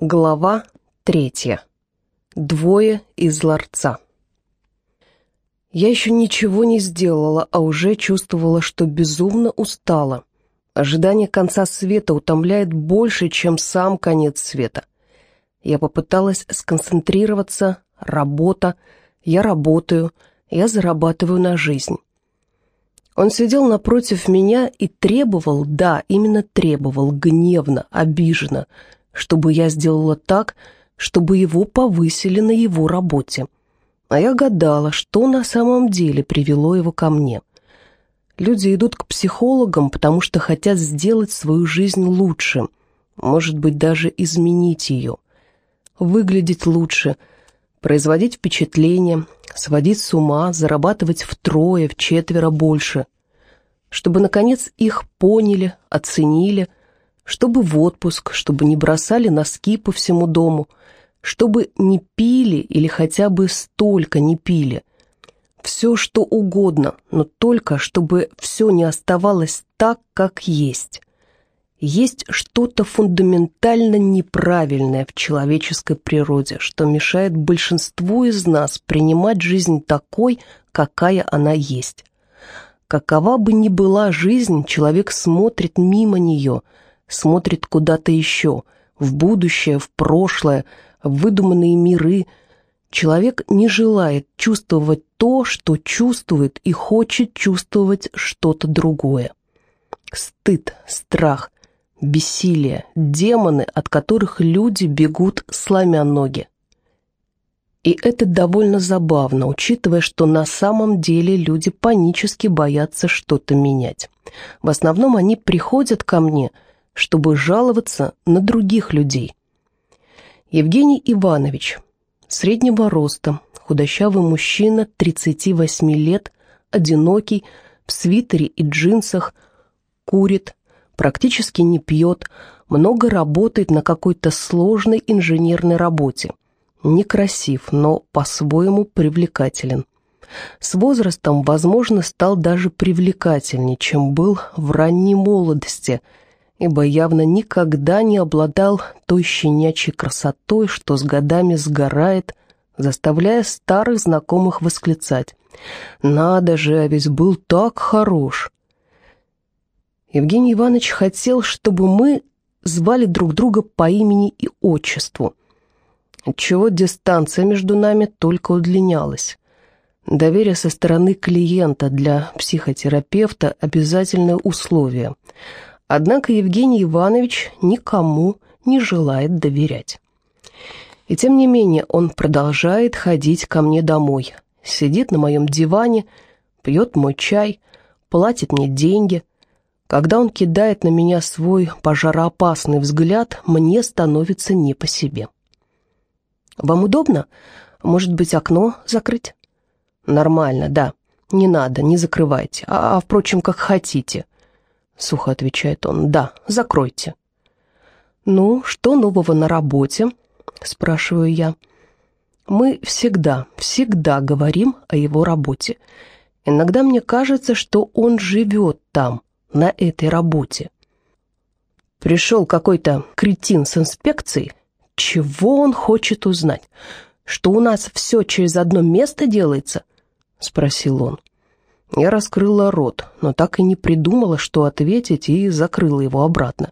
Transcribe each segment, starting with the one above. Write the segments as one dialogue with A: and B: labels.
A: Глава третья. Двое из ларца. Я еще ничего не сделала, а уже чувствовала, что безумно устала. Ожидание конца света утомляет больше, чем сам конец света. Я попыталась сконцентрироваться, работа, я работаю, я зарабатываю на жизнь. Он сидел напротив меня и требовал, да, именно требовал, гневно, обиженно, чтобы я сделала так, чтобы его повысили на его работе. А я гадала, что на самом деле привело его ко мне. Люди идут к психологам, потому что хотят сделать свою жизнь лучше, может быть, даже изменить ее. Выглядеть лучше, производить впечатление, сводить с ума, зарабатывать втрое, четверо больше. Чтобы, наконец, их поняли, оценили – чтобы в отпуск, чтобы не бросали носки по всему дому, чтобы не пили или хотя бы столько не пили. Все, что угодно, но только чтобы все не оставалось так, как есть. Есть что-то фундаментально неправильное в человеческой природе, что мешает большинству из нас принимать жизнь такой, какая она есть. Какова бы ни была жизнь, человек смотрит мимо нее – смотрит куда-то еще, в будущее, в прошлое, в выдуманные миры. Человек не желает чувствовать то, что чувствует, и хочет чувствовать что-то другое. Стыд, страх, бессилие, демоны, от которых люди бегут, сломя ноги. И это довольно забавно, учитывая, что на самом деле люди панически боятся что-то менять. В основном они приходят ко мне – чтобы жаловаться на других людей. Евгений Иванович, среднего роста, худощавый мужчина, 38 лет, одинокий, в свитере и джинсах, курит, практически не пьет, много работает на какой-то сложной инженерной работе. Некрасив, но по-своему привлекателен. С возрастом, возможно, стал даже привлекательнее, чем был в ранней молодости – ибо явно никогда не обладал той щенячьей красотой, что с годами сгорает, заставляя старых знакомых восклицать. «Надо же, а ведь был так хорош!» Евгений Иванович хотел, чтобы мы звали друг друга по имени и отчеству, отчего дистанция между нами только удлинялась. Доверие со стороны клиента для психотерапевта – обязательное условие – Однако Евгений Иванович никому не желает доверять. И тем не менее он продолжает ходить ко мне домой, сидит на моем диване, пьет мой чай, платит мне деньги. Когда он кидает на меня свой пожароопасный взгляд, мне становится не по себе. «Вам удобно? Может быть, окно закрыть?» «Нормально, да. Не надо, не закрывайте. А, а впрочем, как хотите. Сухо отвечает он. «Да, закройте». «Ну, что нового на работе?» Спрашиваю я. Мы всегда, всегда говорим о его работе. Иногда мне кажется, что он живет там, на этой работе. Пришел какой-то кретин с инспекцией. Чего он хочет узнать? Что у нас все через одно место делается? Спросил он. Я раскрыла рот, но так и не придумала, что ответить, и закрыла его обратно.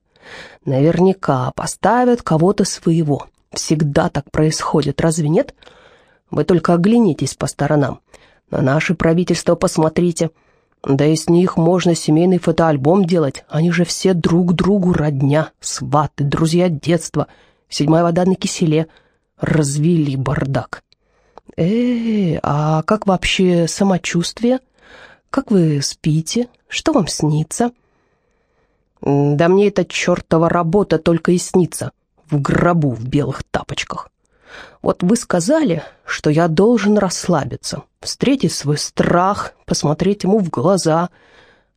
A: Наверняка поставят кого-то своего. Всегда так происходит, разве нет? Вы только оглянитесь по сторонам. На наше правительство посмотрите. Да и с них можно семейный фотоальбом делать. Они же все друг другу родня, сваты, друзья детства. Седьмая вода на киселе. Развели бардак. Э, а как вообще самочувствие? Как вы спите? Что вам снится?» «Да мне эта чертова работа только и снится. В гробу в белых тапочках. Вот вы сказали, что я должен расслабиться, встретить свой страх, посмотреть ему в глаза.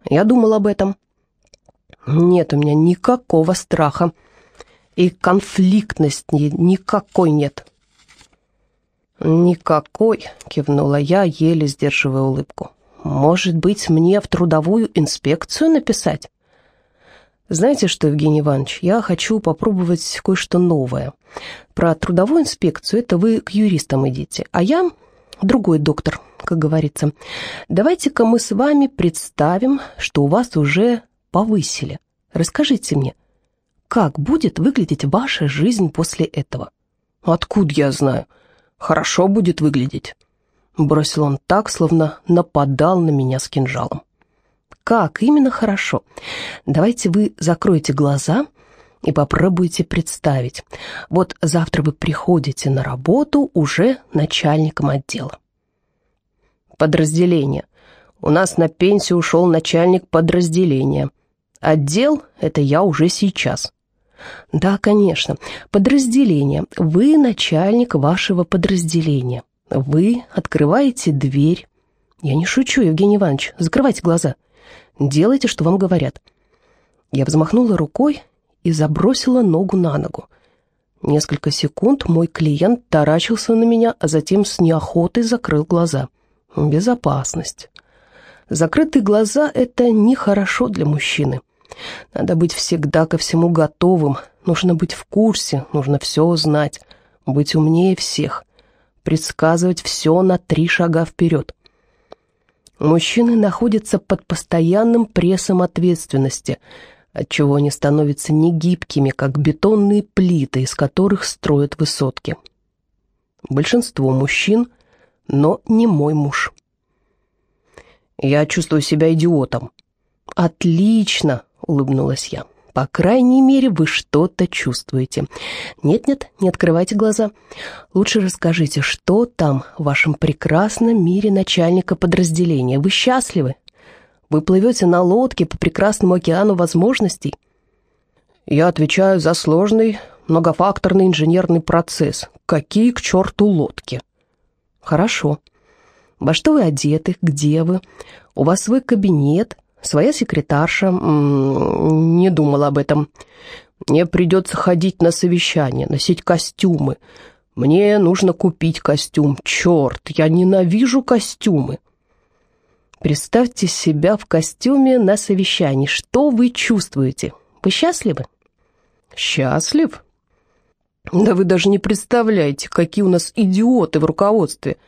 A: Я думал об этом. Нет у меня никакого страха. И конфликтности никакой нет». «Никакой», — кивнула я, еле сдерживая улыбку. Может быть, мне в трудовую инспекцию написать? Знаете что, Евгений Иванович, я хочу попробовать кое-что новое. Про трудовую инспекцию это вы к юристам идите, а я другой доктор, как говорится. Давайте-ка мы с вами представим, что у вас уже повысили. Расскажите мне, как будет выглядеть ваша жизнь после этого? Откуда я знаю? Хорошо будет выглядеть. Бросил он так, словно нападал на меня с кинжалом. Как именно хорошо? Давайте вы закроете глаза и попробуйте представить. Вот завтра вы приходите на работу уже начальником отдела. Подразделение. У нас на пенсию ушел начальник подразделения. Отдел — это я уже сейчас. Да, конечно, подразделение. Вы начальник вашего подразделения. Вы открываете дверь. Я не шучу, Евгений Иванович, закрывайте глаза. Делайте, что вам говорят». Я взмахнула рукой и забросила ногу на ногу. Несколько секунд мой клиент таращился на меня, а затем с неохотой закрыл глаза. Безопасность. Закрытые глаза — это нехорошо для мужчины. Надо быть всегда ко всему готовым, нужно быть в курсе, нужно все знать, быть умнее всех, предсказывать все на три шага вперед. Мужчины находятся под постоянным прессом ответственности, отчего они становятся негибкими, как бетонные плиты, из которых строят высотки. Большинство мужчин, но не мой муж. «Я чувствую себя идиотом». «Отлично!» — улыбнулась я. По крайней мере, вы что-то чувствуете. Нет-нет, не открывайте глаза. Лучше расскажите, что там в вашем прекрасном мире начальника подразделения. Вы счастливы? Вы плывете на лодке по прекрасному океану возможностей? Я отвечаю за сложный, многофакторный инженерный процесс. Какие к черту лодки? Хорошо. Во что вы одеты? Где вы? У вас свой кабинет? Своя секретарша не думала об этом. Мне придется ходить на совещание, носить костюмы. Мне нужно купить костюм. Черт, я ненавижу костюмы. Представьте себя в костюме на совещании. Что вы чувствуете? Вы счастливы? Счастлив? Да вы даже не представляете, какие у нас идиоты в руководстве –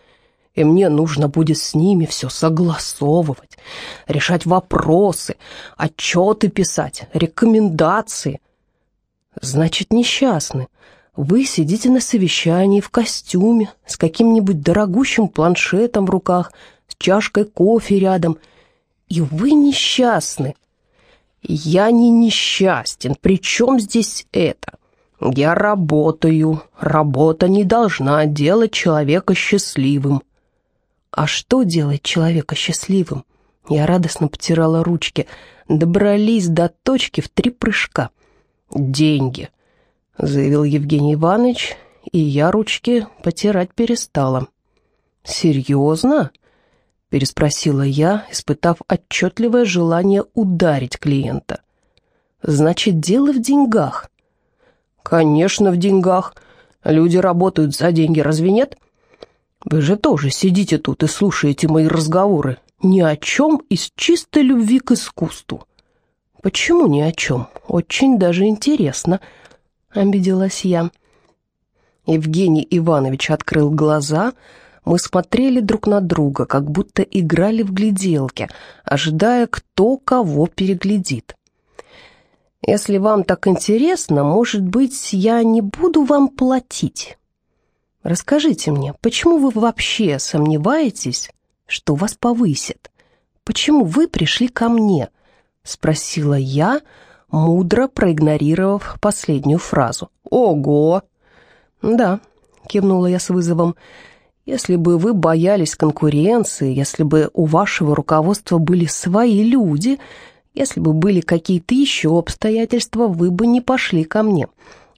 A: и мне нужно будет с ними все согласовывать, решать вопросы, отчеты писать, рекомендации. Значит, несчастны. Вы сидите на совещании в костюме, с каким-нибудь дорогущим планшетом в руках, с чашкой кофе рядом, и вы несчастны. Я не несчастен, при чем здесь это? Я работаю, работа не должна делать человека счастливым. А что делает человека счастливым? Я радостно потирала ручки. Добрались до точки в три прыжка. «Деньги», — заявил Евгений Иванович, и я ручки потирать перестала. «Серьезно?» — переспросила я, испытав отчетливое желание ударить клиента. «Значит, дело в деньгах». «Конечно, в деньгах. Люди работают за деньги, разве нет?» Вы же тоже сидите тут и слушаете мои разговоры ни о чем из чистой любви к искусству. Почему ни о чем? Очень даже интересно, обиделась я. Евгений Иванович открыл глаза, мы смотрели друг на друга, как будто играли в гляделки, ожидая, кто кого переглядит. «Если вам так интересно, может быть, я не буду вам платить?» Расскажите мне, почему вы вообще сомневаетесь, что вас повысят? Почему вы пришли ко мне?» — спросила я, мудро проигнорировав последнюю фразу. «Ого!» «Да», — кивнула я с вызовом, — «если бы вы боялись конкуренции, если бы у вашего руководства были свои люди, если бы были какие-то еще обстоятельства, вы бы не пошли ко мне»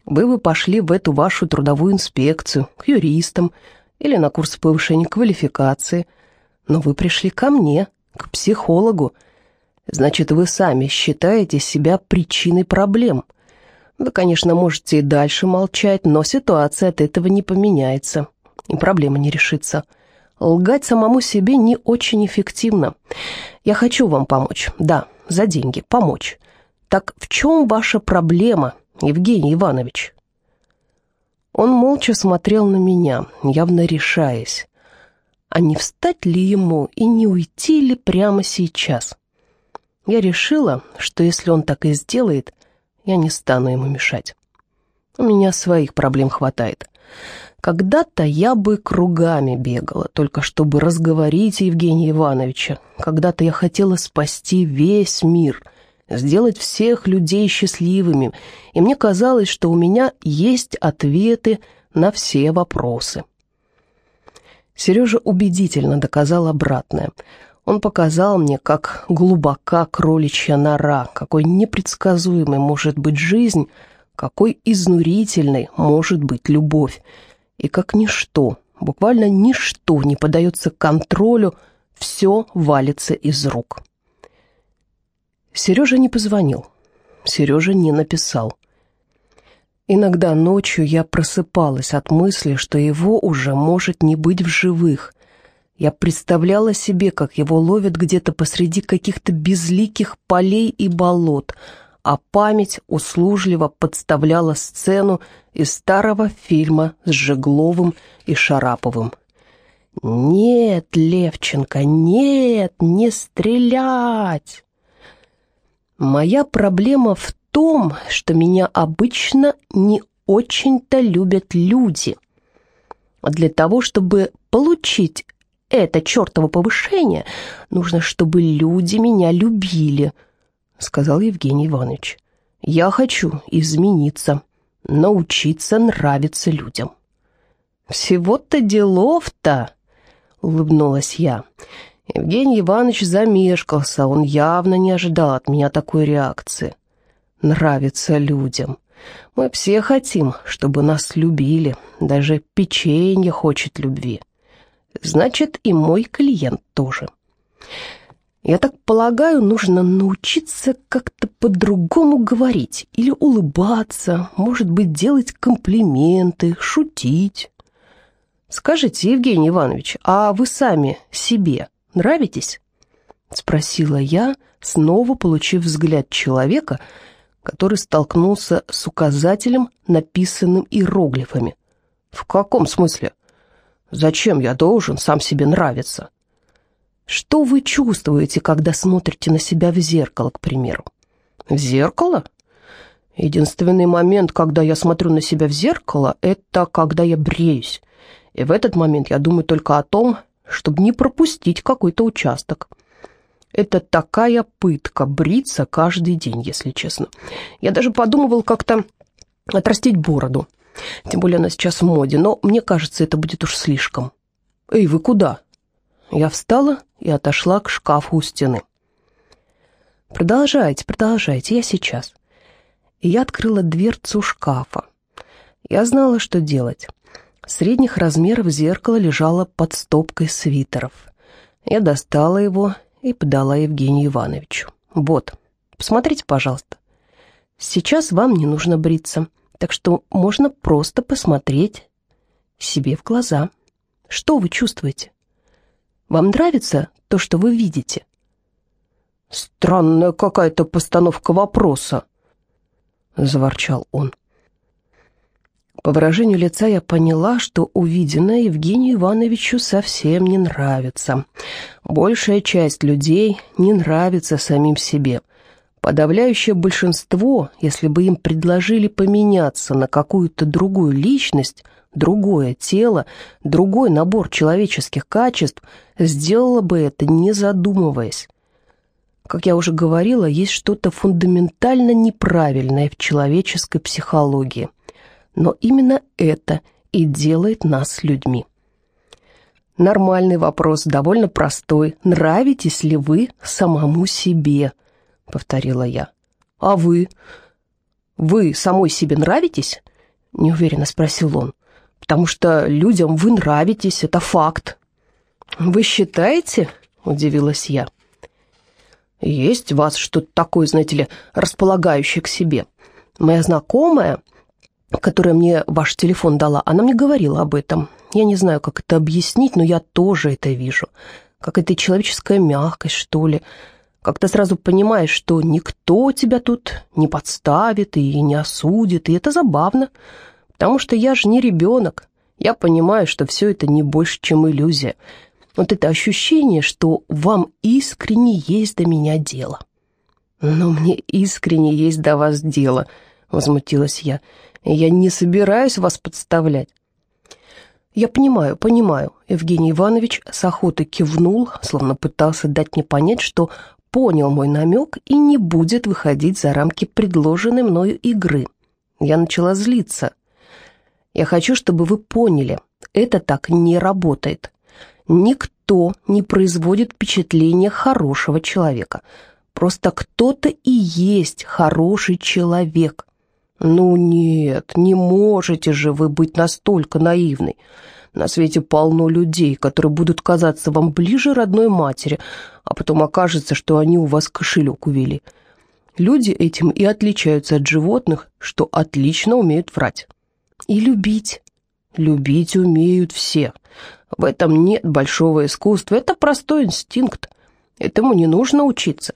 A: вы бы пошли в эту вашу трудовую инспекцию, к юристам или на курс повышения квалификации. Но вы пришли ко мне, к психологу. Значит, вы сами считаете себя причиной проблем. Вы, конечно, можете и дальше молчать, но ситуация от этого не поменяется, и проблема не решится. Лгать самому себе не очень эффективно. Я хочу вам помочь, да, за деньги, помочь. Так в чем ваша проблема, Евгений Иванович?» Он молча смотрел на меня, явно решаясь, а не встать ли ему и не уйти ли прямо сейчас. Я решила, что если он так и сделает, я не стану ему мешать. У меня своих проблем хватает. Когда-то я бы кругами бегала, только чтобы разговорить Евгения Ивановича. Когда-то я хотела спасти весь мир, сделать всех людей счастливыми, и мне казалось, что у меня есть ответы на все вопросы. Сережа убедительно доказал обратное. Он показал мне, как глубока кроличья нора, какой непредсказуемой может быть жизнь, какой изнурительной может быть любовь, и как ничто, буквально ничто не поддается контролю, все валится из рук. Сережа не позвонил, Сережа не написал. Иногда ночью я просыпалась от мысли, что его уже может не быть в живых. Я представляла себе, как его ловят где-то посреди каких-то безликих полей и болот, а память услужливо подставляла сцену из старого фильма с Жегловым и Шараповым. «Нет, Левченко, нет, не стрелять!» Моя проблема в том, что меня обычно не очень-то любят люди. Для того, чтобы получить это чертово повышение, нужно, чтобы люди меня любили, сказал Евгений Иванович. Я хочу измениться, научиться нравиться людям. Всего-то делов-то, улыбнулась я. Евгений Иванович замешкался, он явно не ожидал от меня такой реакции нравится людям. Мы все хотим, чтобы нас любили, даже печенье хочет любви. Значит, и мой клиент тоже. Я так полагаю, нужно научиться как-то по-другому говорить или улыбаться, может быть, делать комплименты, шутить. Скажите, Евгений Иванович, а вы сами себе нравитесь? Спросила я, снова получив взгляд человека, который столкнулся с указателем, написанным иероглифами. «В каком смысле? Зачем я должен сам себе нравиться?» «Что вы чувствуете, когда смотрите на себя в зеркало, к примеру?» «В зеркало?» Единственный момент, когда я смотрю на себя в зеркало, это когда я бреюсь. И в этот момент я думаю только о том, чтобы не пропустить какой-то участок. Это такая пытка бриться каждый день, если честно. Я даже подумывал как-то отрастить бороду. Тем более она сейчас в моде, но мне кажется, это будет уж слишком. «Эй, вы куда?» Я встала и отошла к шкафу у стены. «Продолжайте, продолжайте, я сейчас». И я открыла дверцу шкафа. Я знала, что делать. Средних размеров зеркало лежало под стопкой свитеров. Я достала его и подала Евгению Ивановичу. «Вот, посмотрите, пожалуйста. Сейчас вам не нужно бриться, так что можно просто посмотреть себе в глаза. Что вы чувствуете? Вам нравится то, что вы видите?»
B: «Странная какая-то постановка вопроса», — заворчал он.
A: По выражению лица я поняла, что увиденное Евгению Ивановичу совсем не нравится. Большая часть людей не нравится самим себе. Подавляющее большинство, если бы им предложили поменяться на какую-то другую личность, другое тело, другой набор человеческих качеств, сделало бы это, не задумываясь. Как я уже говорила, есть что-то фундаментально неправильное в человеческой психологии – но именно это и делает нас людьми. Нормальный вопрос, довольно простой. Нравитесь ли вы самому себе? Повторила я. А вы? Вы самой себе нравитесь? Неуверенно спросил он. Потому что людям вы нравитесь, это факт. Вы считаете? Удивилась я. Есть у вас что-то такое, знаете ли, располагающее к себе. Моя знакомая которая мне ваш телефон дала, она мне говорила об этом. Я не знаю, как это объяснить, но я тоже это вижу. Как это человеческая мягкость, что ли. Как-то сразу понимаешь, что никто тебя тут не подставит и не осудит, и это забавно, потому что я же не ребенок. Я понимаю, что все это не больше, чем иллюзия. Вот это ощущение, что вам искренне есть до меня дело. Но мне искренне есть до вас дело, возмутилась я. Я не собираюсь вас подставлять. «Я понимаю, понимаю», — Евгений Иванович с охотой кивнул, словно пытался дать мне понять, что понял мой намек и не будет выходить за рамки предложенной мною игры. Я начала злиться. «Я хочу, чтобы вы поняли, это так не работает. Никто не производит впечатление хорошего человека. Просто кто-то и есть хороший человек. «Ну нет, не можете же вы быть настолько наивной. На свете полно людей, которые будут казаться вам ближе родной матери, а потом окажется, что они у вас кошелек увели. Люди этим и отличаются от животных, что отлично умеют врать. И любить. Любить умеют все. В этом нет большого искусства, это простой инстинкт. Этому не нужно учиться.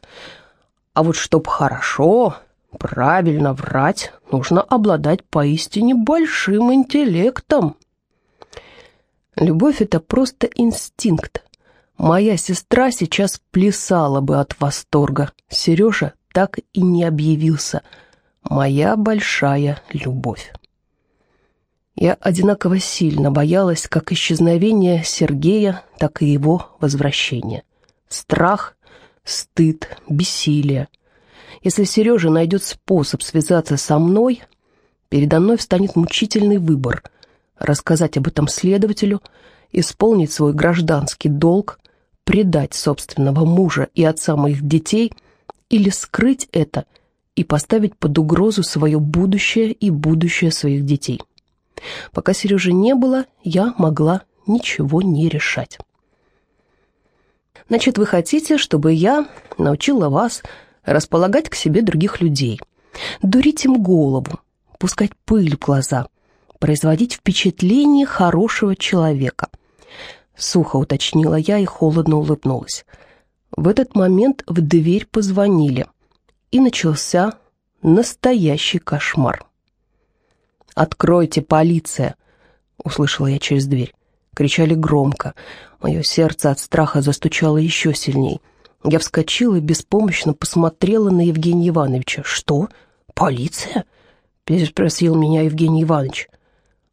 A: А вот чтоб хорошо, Правильно врать нужно обладать поистине большим интеллектом. Любовь — это просто инстинкт. Моя сестра сейчас плясала бы от восторга. Сережа так и не объявился. Моя большая любовь. Я одинаково сильно боялась как исчезновения Сергея, так и его возвращения. Страх, стыд, бессилие — если Сережа найдет способ связаться со мной, передо мной встанет мучительный выбор — рассказать об этом следователю, исполнить свой гражданский долг, предать собственного мужа и отца моих детей или скрыть это и поставить под угрозу свое будущее и будущее своих детей. Пока Сережи не было, я могла ничего не решать. Значит, вы хотите, чтобы я научила вас располагать к себе других людей, дурить им голову, пускать пыль в глаза, производить впечатление хорошего человека. Сухо уточнила я и холодно улыбнулась. В этот момент в дверь позвонили, и начался настоящий кошмар. «Откройте, полиция!» — услышала я через дверь. Кричали громко. Мое сердце от страха застучало еще сильней. Я вскочила и беспомощно посмотрела на Евгения Ивановича. «Что? Полиция?» — переспросил меня Евгений Иванович.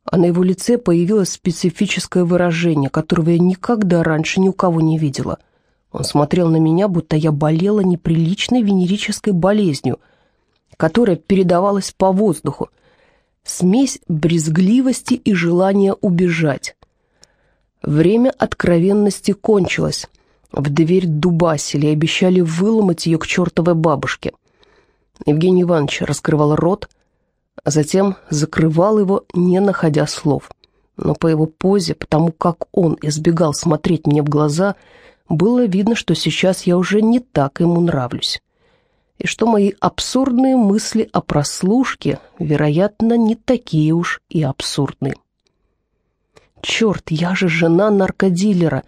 A: А на его лице появилось специфическое выражение, которого я никогда раньше ни у кого не видела. Он смотрел на меня, будто я болела неприличной венерической болезнью, которая передавалась по воздуху. Смесь брезгливости и желания убежать. Время откровенности кончилось. В дверь дубасили и обещали выломать ее к чертовой бабушке. Евгений Иванович раскрывал рот, а затем закрывал его, не находя слов. Но по его позе, потому как он избегал смотреть мне в глаза, было видно, что сейчас я уже не так ему нравлюсь. И что мои абсурдные мысли о прослушке, вероятно, не такие уж и абсурдные. «Черт, я же жена наркодилера!»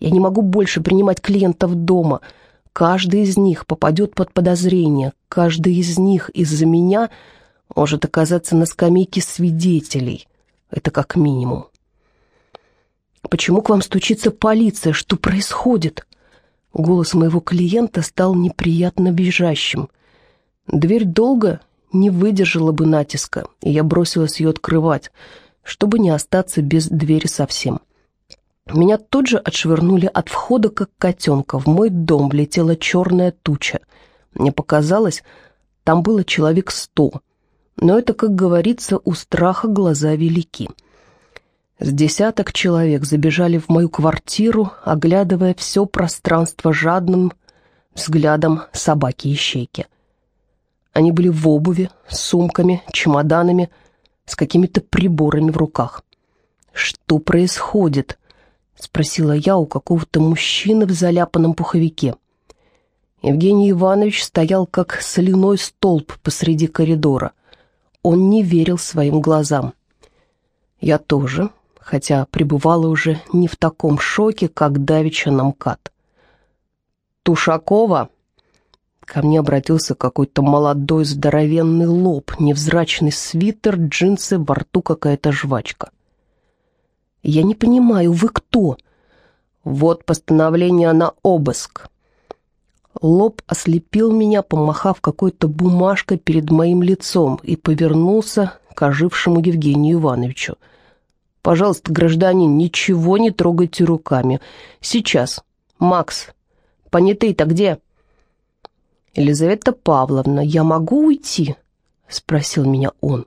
A: Я не могу больше принимать клиентов дома. Каждый из них попадет под подозрение. Каждый из них из-за меня может оказаться на скамейке свидетелей. Это как минимум. «Почему к вам стучится полиция? Что происходит?» Голос моего клиента стал неприятно бежащим. Дверь долго не выдержала бы натиска, и я бросилась ее открывать, чтобы не остаться без двери совсем. Меня тут же отшвырнули от входа, как котенка. В мой дом влетела черная туча. Мне показалось, там было человек сто. Но это, как говорится, у страха глаза велики. С десяток человек забежали в мою квартиру, оглядывая все пространство жадным взглядом собаки-ищейки. Они были в обуви, с сумками, чемоданами, с какими-то приборами в руках. Что происходит? — спросила я у какого-то мужчины в заляпанном пуховике. Евгений Иванович стоял как соляной столб посреди коридора. Он не верил своим глазам. Я тоже, хотя пребывала уже не в таком шоке, как давеча на МКАД. «Тушакова!» Ко мне обратился какой-то молодой здоровенный лоб, невзрачный свитер, джинсы, во рту какая-то жвачка. «Я не понимаю, вы кто?» «Вот постановление на обыск». Лоб ослепил меня, помахав какой-то бумажкой перед моим лицом и повернулся к ожившему Евгению Ивановичу. «Пожалуйста, гражданин, ничего не трогайте руками. Сейчас. Макс, понятый-то где?» «Елизавета Павловна, я могу уйти?» — спросил меня он.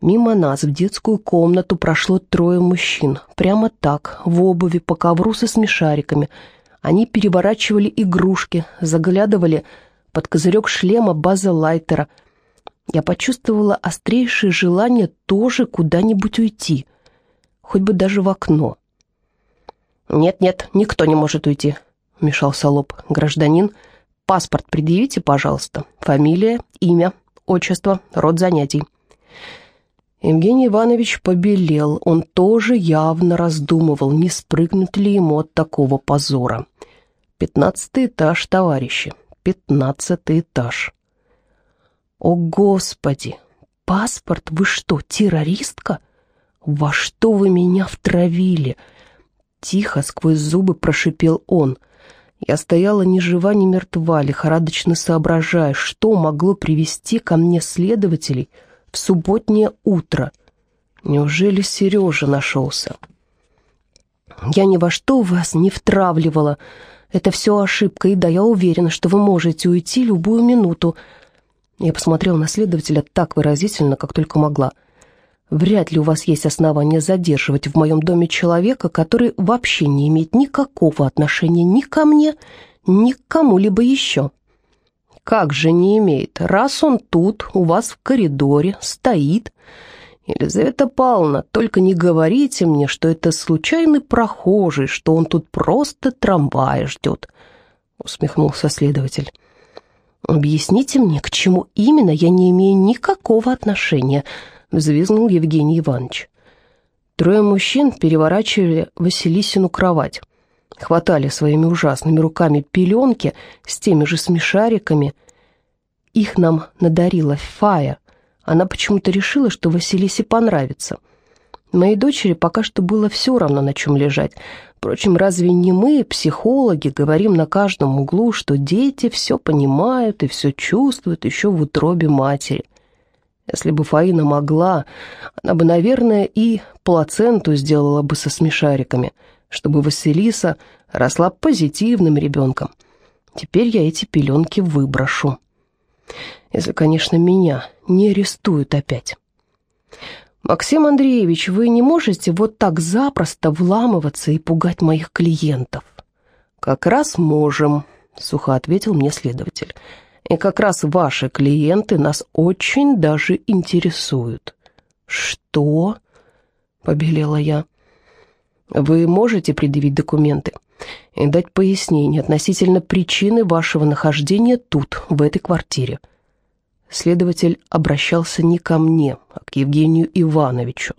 A: Мимо нас в детскую комнату прошло трое мужчин. Прямо так, в обуви, по ковру со смешариками. Они переворачивали игрушки, заглядывали под козырек шлема База Лайтера. Я почувствовала острейшее желание тоже куда-нибудь уйти, хоть бы даже в окно. «Нет-нет, никто не может уйти», — вмешался лоб. «Гражданин, паспорт предъявите, пожалуйста. Фамилия, имя, отчество, род занятий». Евгений Иванович побелел. Он тоже явно раздумывал, не спрыгнуть ли ему от такого позора. «Пятнадцатый этаж, товарищи, пятнадцатый этаж». «О, Господи! Паспорт? Вы что, террористка? Во что вы меня втравили?» Тихо, сквозь зубы прошипел он. Я стояла ни жива, ни мертва, лихорадочно соображая, что могло привести ко мне следователей субботнее утро. Неужели Сережа нашелся? Я ни во что вас не втравливала. Это все ошибка, и да, я уверена, что вы можете уйти любую минуту. Я посмотрела на следователя так выразительно, как только могла. Вряд ли у вас есть основания задерживать в моем доме человека, который вообще не имеет никакого отношения ни ко мне, ни к кому-либо еще. Как же не имеет, раз он тут, у вас в коридоре, стоит. Елизавета Павловна, только не говорите мне, что это случайный прохожий, что он тут просто трамвая ждет, усмехнулся следователь. «Объясните мне, к чему именно я не имею никакого отношения», — взвизгнул Евгений Иванович. Трое мужчин переворачивали Василисину кровать, хватали своими ужасными руками пеленки с теми же смешариками. Их нам надарила Фая. Она почему-то решила, что Василисе понравится. Моей дочери пока что было все равно, на чем лежать. Впрочем, разве не мы, психологи, говорим на каждом углу, что дети все понимают и все чувствуют еще в утробе матери? Если бы Фаина могла, она бы, наверное, и плаценту сделала бы со смешариками, чтобы Василиса росла позитивным ребенком. Теперь я эти пеленки выброшу. Если, конечно, меня не арестуют опять. «Максим Андреевич, вы не можете вот так запросто вламываться и пугать моих клиентов?» «Как раз можем», — сухо ответил мне следователь. «И как раз ваши клиенты нас очень даже интересуют». «Что?» — побелела я. «Вы можете предъявить документы и дать пояснение относительно причины вашего нахождения тут, в этой квартире?» Следователь обращался не ко мне, а к Евгению Ивановичу.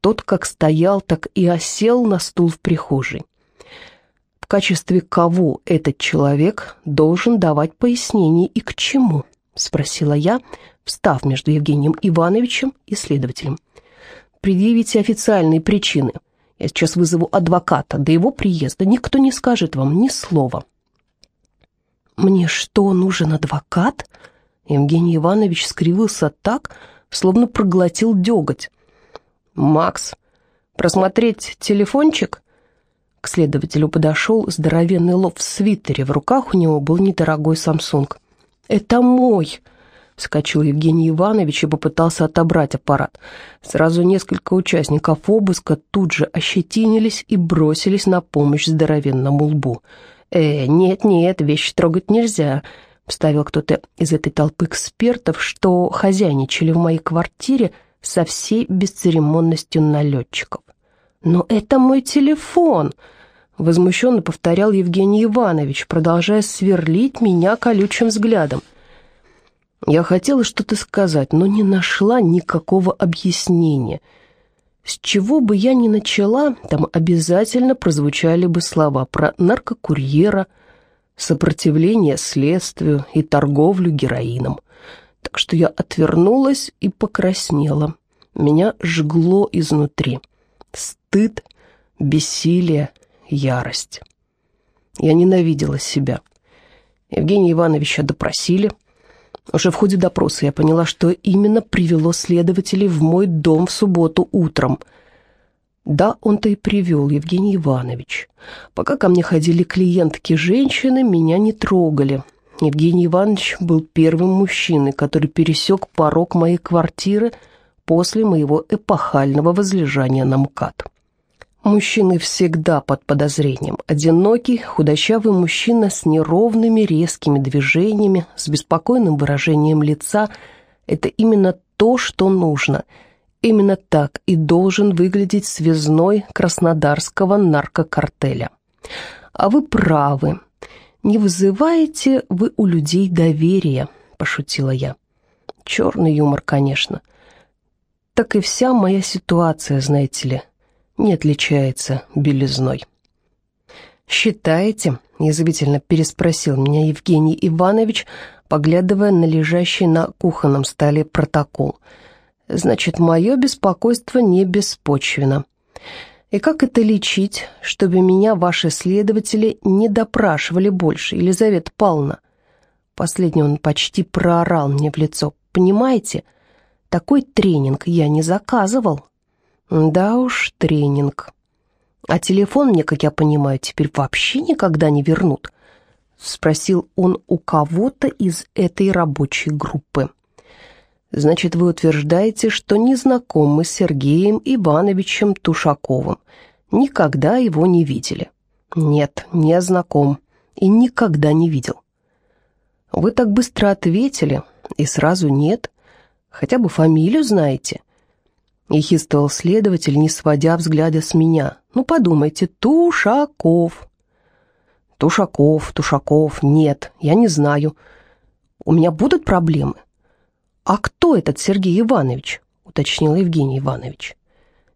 A: Тот как стоял, так и осел на стул в прихожей. В качестве кого этот человек должен давать пояснение и к чему? Спросила я, встав между Евгением Ивановичем и следователем. Предъявите официальные причины. Я сейчас вызову адвоката. До его приезда никто не скажет вам ни слова. «Мне что, нужен адвокат?» Евгений Иванович скривился так, словно проглотил деготь. «Макс, просмотреть телефончик?» К следователю подошел здоровенный лоб в свитере, в руках у него был недорогой Самсунг. «Это мой!» — вскочил Евгений Иванович и попытался отобрать аппарат. Сразу несколько участников обыска тут же ощетинились и бросились на помощь здоровенному лбу. «Э, нет-нет, вещи трогать нельзя», вставил кто-то из этой толпы экспертов, что хозяйничали в моей квартире со всей бесцеремонностью налетчиков. «Но это мой телефон!» — возмущенно повторял Евгений Иванович, продолжая сверлить меня колючим взглядом. Я хотела что-то сказать, но не нашла никакого объяснения. С чего бы я ни начала, там обязательно прозвучали бы слова про наркокурьера,
B: сопротивление следствию и торговлю героином. Так что я отвернулась и покраснела. Меня жгло изнутри. Стыд, бессилие, ярость. Я ненавидела себя. Евгения Ивановича допросили. Уже в ходе допроса я поняла, что именно привело следователей в мой дом в субботу утром. Да, он-то и привел, Евгений Иванович. Пока ко мне ходили клиентки-женщины, меня не трогали. Евгений Иванович был первым мужчиной, который пересек порог моей квартиры после моего эпохального возлежания на МКАД. Мужчины всегда под подозрением. Одинокий, худощавый мужчина с неровными резкими движениями, с беспокойным выражением лица – это именно то, что нужно. Именно так и должен выглядеть связной краснодарского наркокартеля. А вы правы. Не вызываете вы у людей доверия, пошутила я. Черный юмор, конечно. Так и вся моя ситуация, знаете ли – не отличается белизной. «Считаете?» — язвительно переспросил меня Евгений Иванович, поглядывая на лежащий на кухонном столе протокол. «Значит, мое беспокойство не беспочвено. И как это лечить, чтобы меня ваши следователи не допрашивали больше, Елизавета Павловна?» Последний он почти проорал мне в лицо. «Понимаете, такой тренинг я не заказывал». Да уж, тренинг. А телефон мне, как я понимаю, теперь вообще никогда не вернут. Спросил он у кого-то из этой рабочей группы. Значит, вы утверждаете, что не знакомы с Сергеем Ивановичем Тушаковым. Никогда его не видели. Нет, не знаком и никогда не видел. Вы так быстро ответили, и сразу нет. Хотя бы фамилию знаете. Ехистовал следователь, не сводя взгляда с меня. «Ну, подумайте, Тушаков». «Тушаков, Тушаков, нет, я не знаю. У меня будут проблемы?» «А кто этот Сергей Иванович?» — уточнил Евгений Иванович.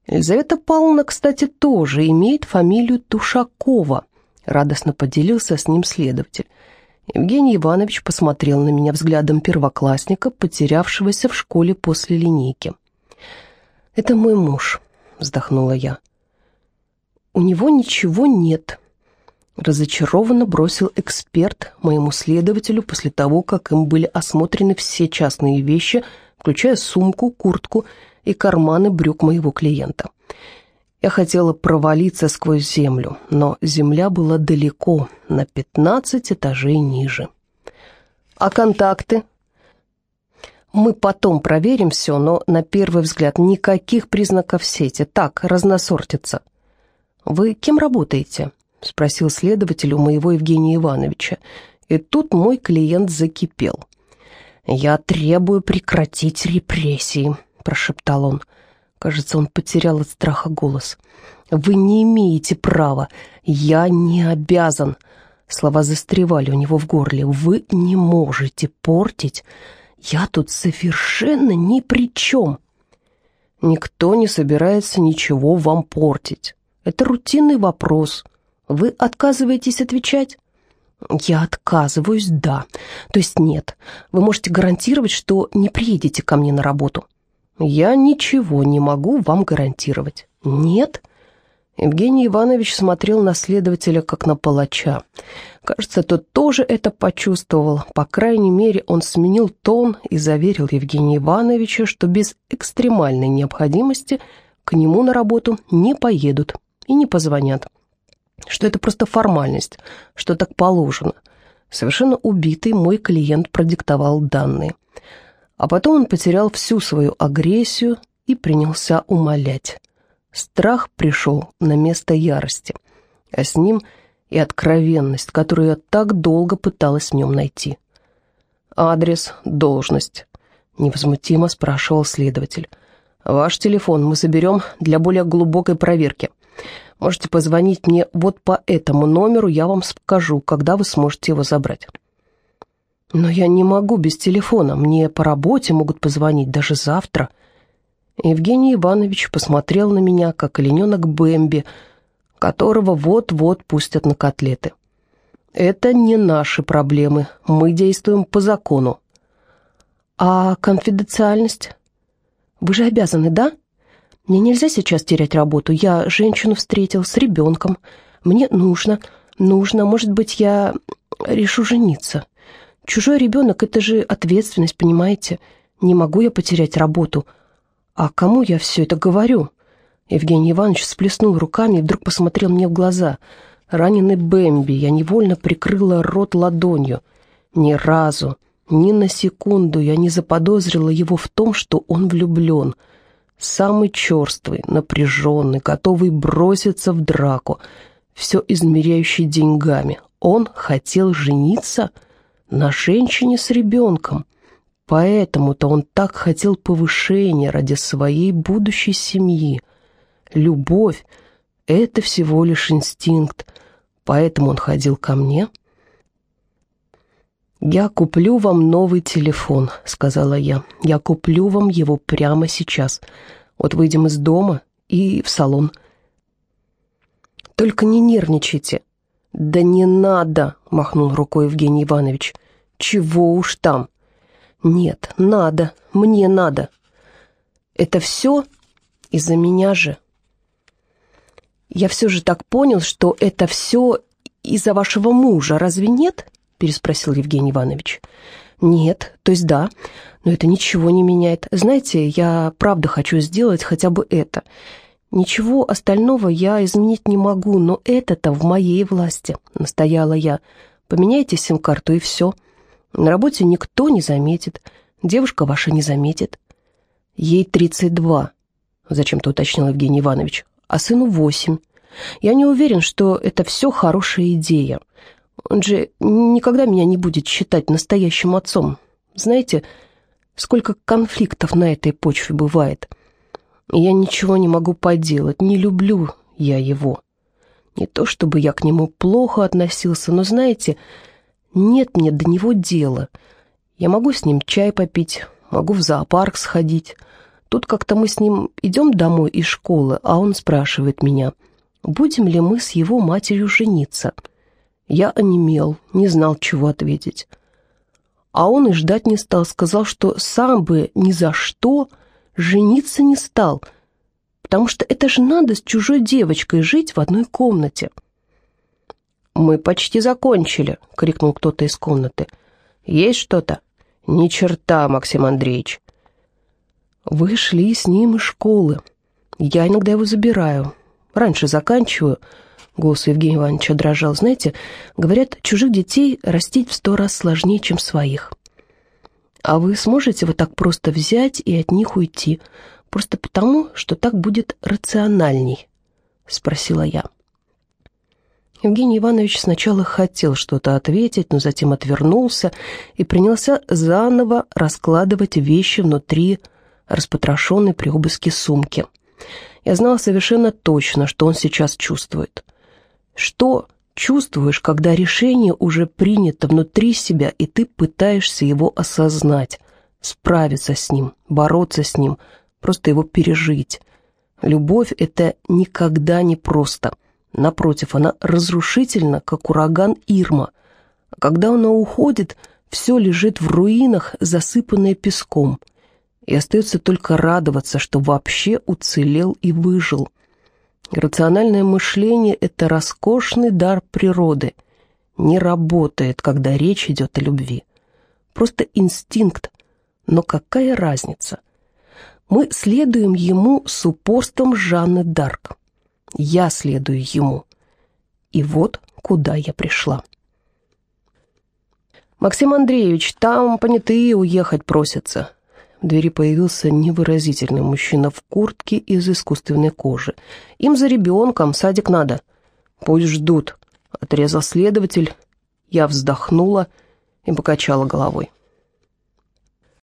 B: «Елизавета Павловна, кстати, тоже имеет фамилию Тушакова», — радостно поделился с ним следователь. Евгений Иванович посмотрел на меня взглядом первоклассника, потерявшегося в школе после линейки. «Это мой муж», — вздохнула я. «У него ничего нет», — разочарованно бросил эксперт моему следователю после того, как им были осмотрены все частные вещи, включая сумку, куртку и карманы брюк моего клиента. Я хотела провалиться сквозь землю, но земля была далеко, на пятнадцать этажей ниже. «А контакты?» Мы потом проверим все, но на первый взгляд никаких признаков сети. Так, разносортится. Вы кем работаете? Спросил следователь у моего Евгения Ивановича. И тут мой клиент закипел. «Я требую прекратить репрессии», — прошептал он. Кажется, он потерял от страха голос. «Вы не имеете права. Я не обязан». Слова застревали у него в горле. «Вы не можете портить я тут совершенно ни при чем. Никто не собирается ничего вам портить. Это рутинный вопрос. Вы отказываетесь отвечать? Я отказываюсь, да. То есть нет. Вы можете гарантировать, что не приедете ко мне на работу. Я ничего не могу вам гарантировать. Нет? Евгений Иванович смотрел на следователя, как на палача. Кажется, тот тоже это почувствовал. По крайней мере, он сменил тон и заверил Евгения Ивановича, что без экстремальной необходимости к нему на работу не поедут и не позвонят. Что это просто формальность, что так положено. Совершенно убитый мой клиент продиктовал данные. А потом он потерял всю свою агрессию и принялся умолять. Страх пришел на место ярости, а с ним и откровенность, которую я так долго пыталась в нем найти. «Адрес, должность», — невозмутимо спрашивал следователь. «Ваш телефон мы заберем для более глубокой проверки. Можете позвонить мне вот по этому номеру, я вам скажу, когда вы сможете его забрать». «Но я не могу без телефона, мне по работе могут позвонить даже завтра», — Евгений Иванович посмотрел на меня, как олененок Бэмби, которого вот-вот пустят на котлеты.
A: Это не наши проблемы. Мы действуем по закону.
B: А конфиденциальность? Вы же обязаны, да? Мне нельзя сейчас терять работу. Я женщину встретил с ребенком. Мне нужно, нужно, может быть, я решу жениться. Чужой ребенок — это же ответственность, понимаете? Не могу я потерять работу. А кому я все это говорю?» Евгений Иванович сплеснул руками и вдруг посмотрел мне в глаза. Раненый Бэмби, я невольно прикрыла рот ладонью. Ни разу, ни на секунду я не заподозрила его в том, что он влюблен. Самый черствый, напряженный, готовый броситься в драку, все измеряющий деньгами. Он хотел жениться на женщине с ребенком. Поэтому-то он так хотел повышения ради своей будущей семьи. Любовь — это всего лишь инстинкт, поэтому он ходил ко мне. «Я куплю вам новый телефон», — сказала я. «Я куплю вам его прямо сейчас. Вот выйдем из дома и в салон». «Только не нервничайте». «Да не надо», — махнул рукой Евгений Иванович. «Чего уж там?» Нет, надо, мне надо. Это все из-за меня же. Я все же так понял, что это все из-за вашего мужа, разве нет? Переспросил Евгений Иванович. Нет, то есть да, но это ничего не меняет. Знаете, я правда хочу сделать хотя бы это. Ничего остального я изменить не могу, но это-то в моей власти, настояла я. Поменяйте сим-карту и все. — на работе никто не заметит, девушка ваша не заметит. Ей 32, зачем-то уточнил Евгений Иванович, а сыну 8. Я не уверен, что это все хорошая идея. Он же никогда меня не будет считать настоящим отцом. Знаете, сколько конфликтов на этой почве бывает. я ничего не могу поделать, не люблю я его. Не то чтобы я к нему плохо относился, но, знаете, нет мне до него дела. Я могу с ним чай попить, могу в зоопарк сходить. Тут как-то мы с ним идем домой из школы, а он спрашивает меня, будем ли мы с его матерью жениться. Я онемел, не знал, чего ответить. А он и ждать не стал, сказал, что сам бы ни за что жениться не стал, потому что это же надо с чужой девочкой жить в одной комнате. «Мы почти закончили», — крикнул кто-то из комнаты. «Есть что-то?» «Ни черта, Максим Андреевич». «Вы шли с ним из школы. Я иногда его забираю. Раньше заканчиваю». Голос Евгения Ивановича дрожал. «Знаете, говорят, чужих детей растить в сто раз сложнее, чем своих. А вы сможете вот так просто взять и от них уйти, просто потому, что так будет рациональней?» — спросила я. Евгений Иванович сначала хотел что-то ответить, но затем отвернулся и принялся заново раскладывать вещи внутри распотрошенной при обыске сумки. Я знала совершенно точно, что он сейчас чувствует. Что чувствуешь, когда решение уже принято внутри себя, и ты пытаешься его осознать, справиться с ним, бороться с ним, просто его пережить. Любовь — это никогда не просто — Напротив, она разрушительна, как ураган Ирма. А когда она уходит, все лежит в руинах, засыпанное песком. И остается только радоваться, что вообще уцелел и выжил. Рациональное мышление — это роскошный дар природы. Не работает, когда речь идет о любви. Просто инстинкт. Но какая разница? Мы следуем ему с упорством Жанны Дарк. Я следую ему. И вот куда я пришла. «Максим Андреевич, там понятые уехать просятся». В двери появился невыразительный мужчина в куртке из искусственной кожи. «Им за ребенком, садик надо». «Пусть ждут», — отрезал следователь. Я вздохнула и покачала головой.